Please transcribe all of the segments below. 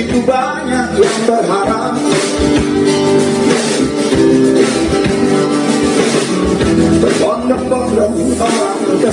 Begitu banyak yang berharap. Berbondong-bondong orang ke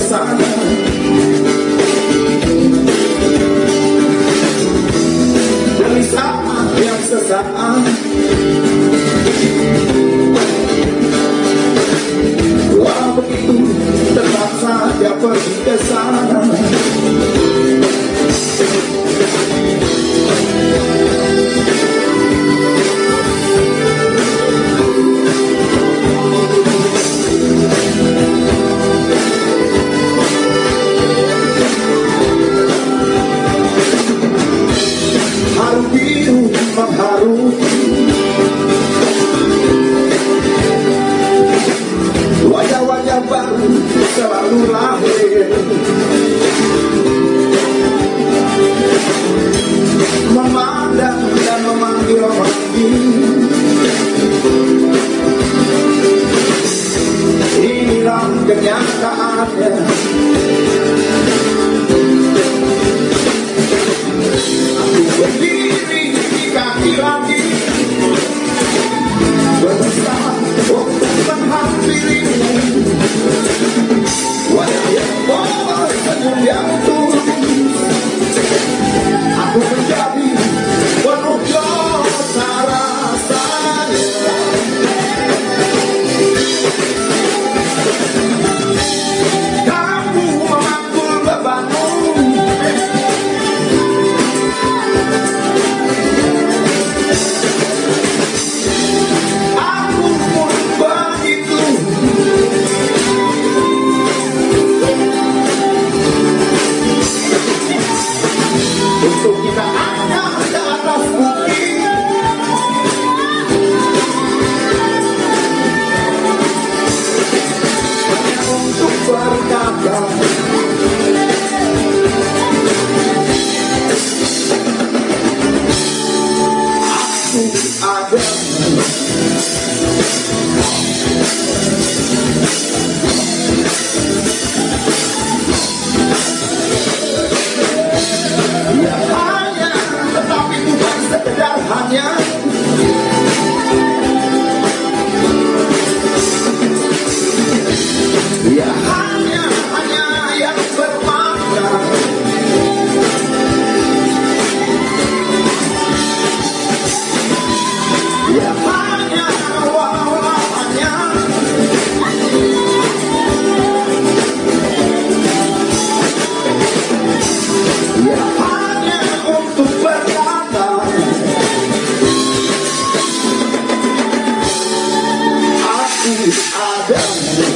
Yeah.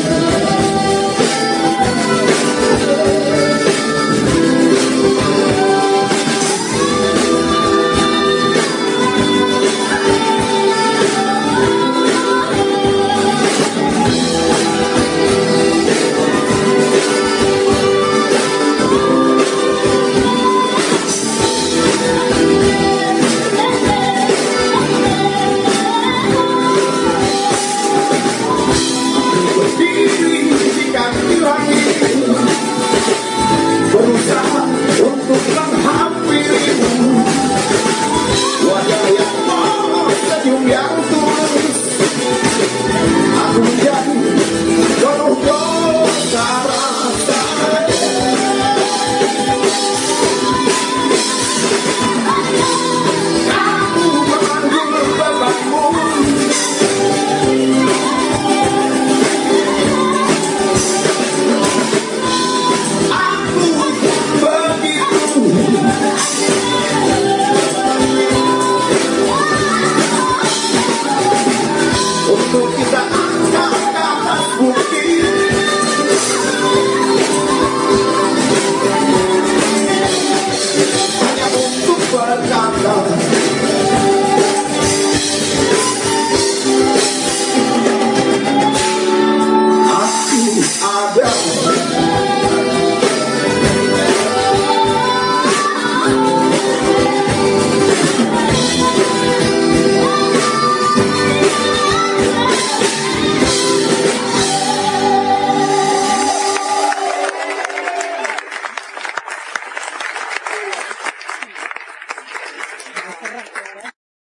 Cause I